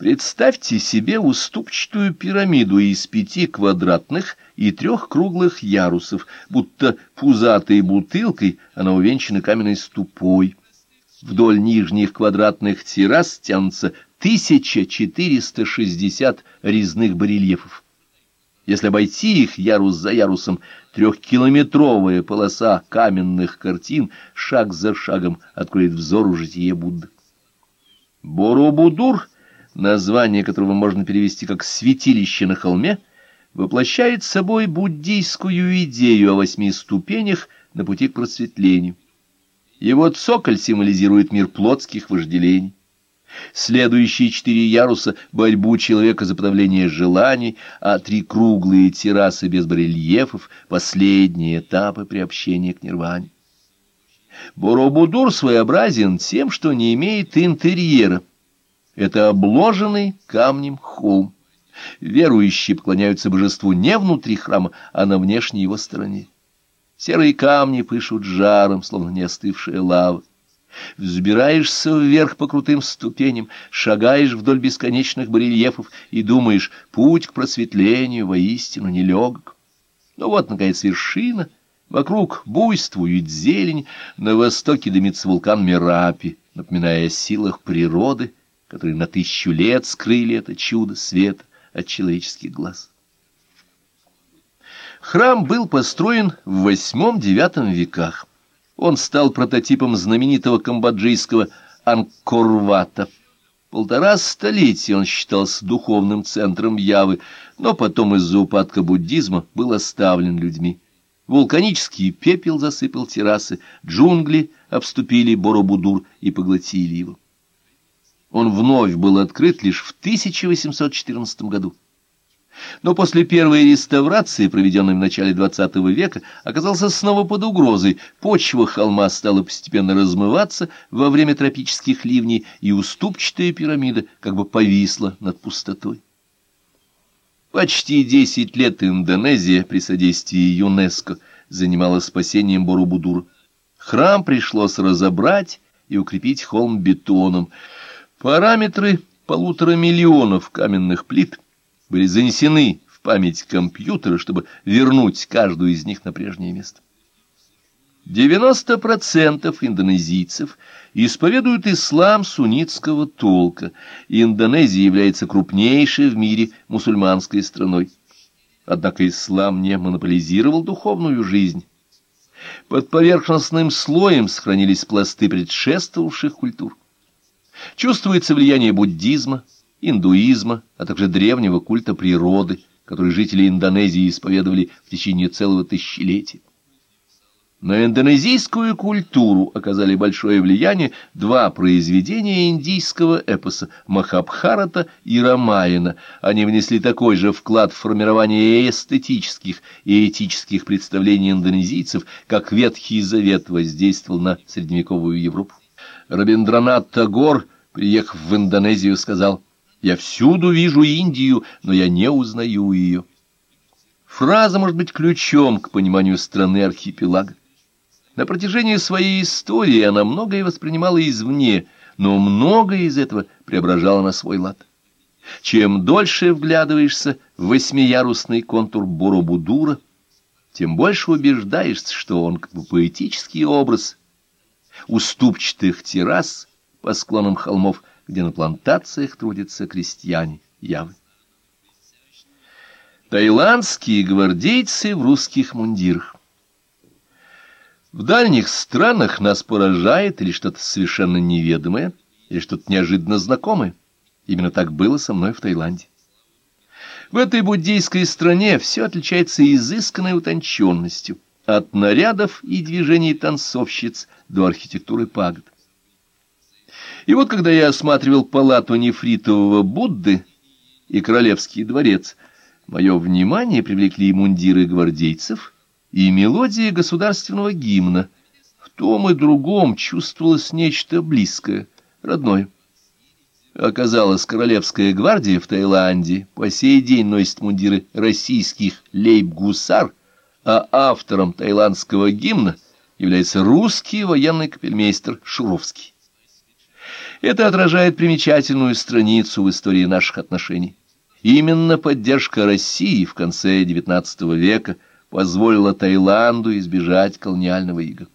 Представьте себе уступчатую пирамиду из пяти квадратных и трех круглых ярусов, будто пузатой бутылкой она увенчана каменной ступой. Вдоль нижних квадратных террас тянутся 1460 резных барельефов. Если обойти их ярус за ярусом, трехкилометровая полоса каменных картин шаг за шагом откроет взору житие Будды. Боробудур, название которого можно перевести как «святилище на холме», воплощает собой буддийскую идею о восьми ступенях на пути к просветлению. Его цоколь символизирует мир плотских вожделений. Следующие четыре яруса — борьбу человека за подавление желаний, а три круглые террасы без барельефов — последние этапы приобщения к нирване. Боробудур своеобразен тем, что не имеет интерьера. Это обложенный камнем холм. Верующие поклоняются божеству не внутри храма, а на внешней его стороне. Серые камни пышут жаром, словно не остывшая лава. Взбираешься вверх по крутым ступеням, шагаешь вдоль бесконечных барельефов и думаешь, путь к просветлению воистину нелегок. Ну вот, наконец, вершина. Вокруг буйствует зелень, на востоке дымится вулкан Мерапи, напоминая о силах природы, которые на тысячу лет скрыли это чудо света от человеческих глаз. Храм был построен в восьмом-девятом веках. Он стал прототипом знаменитого камбоджийского Анкорвата. Полтора столетия он считался духовным центром Явы, но потом из-за упадка буддизма был оставлен людьми. Вулканический пепел засыпал террасы, джунгли обступили Боробудур и поглотили его. Он вновь был открыт лишь в 1814 году. Но после первой реставрации, проведенной в начале XX века, оказался снова под угрозой. Почва холма стала постепенно размываться во время тропических ливней, и уступчатая пирамида как бы повисла над пустотой. Почти десять лет Индонезия при содействии ЮНЕСКО занималась спасением Боробудура. Храм пришлось разобрать и укрепить холм бетоном – Параметры полутора миллионов каменных плит были занесены в память компьютера, чтобы вернуть каждую из них на прежнее место. 90% индонезийцев исповедуют ислам суннитского толка, и Индонезия является крупнейшей в мире мусульманской страной. Однако ислам не монополизировал духовную жизнь. Под поверхностным слоем сохранились пласты предшествовавших культур. Чувствуется влияние буддизма, индуизма, а также древнего культа природы, который жители Индонезии исповедовали в течение целого тысячелетия. На индонезийскую культуру оказали большое влияние два произведения индийского эпоса Махабхарата и Рамаяна. Они внесли такой же вклад в формирование эстетических и этических представлений индонезийцев, как Ветхий Завет воздействовал на средневековую Европу. Рабиндранат Тагор, приехав в Индонезию, сказал, «Я всюду вижу Индию, но я не узнаю ее». Фраза может быть ключом к пониманию страны архипелага. На протяжении своей истории она многое воспринимала извне, но многое из этого преображала на свой лад. Чем дольше вглядываешься в восьмиярусный контур Боробудура, тем больше убеждаешься, что он как бы поэтический образ уступчатых террас по склонам холмов, где на плантациях трудятся крестьяне Явы. Таиландские гвардейцы в русских мундирах. В дальних странах нас поражает или что-то совершенно неведомое, или что-то неожиданно знакомое. Именно так было со мной в Таиланде. В этой буддийской стране все отличается изысканной утонченностью – от нарядов и движений танцовщиц до архитектуры пагод. И вот когда я осматривал палату нефритового Будды и королевский дворец, мое внимание привлекли мундиры гвардейцев и мелодия государственного гимна. В том и другом чувствовалось нечто близкое, родное. Оказалось, королевская гвардия в Таиланде по сей день носит мундиры российских лейб-гусар — а автором таиландского гимна является русский военный капельмейстер Шуровский. Это отражает примечательную страницу в истории наших отношений. Именно поддержка России в конце XIX века позволила Таиланду избежать колониального ига.